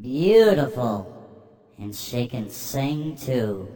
Beautiful. And she can sing too.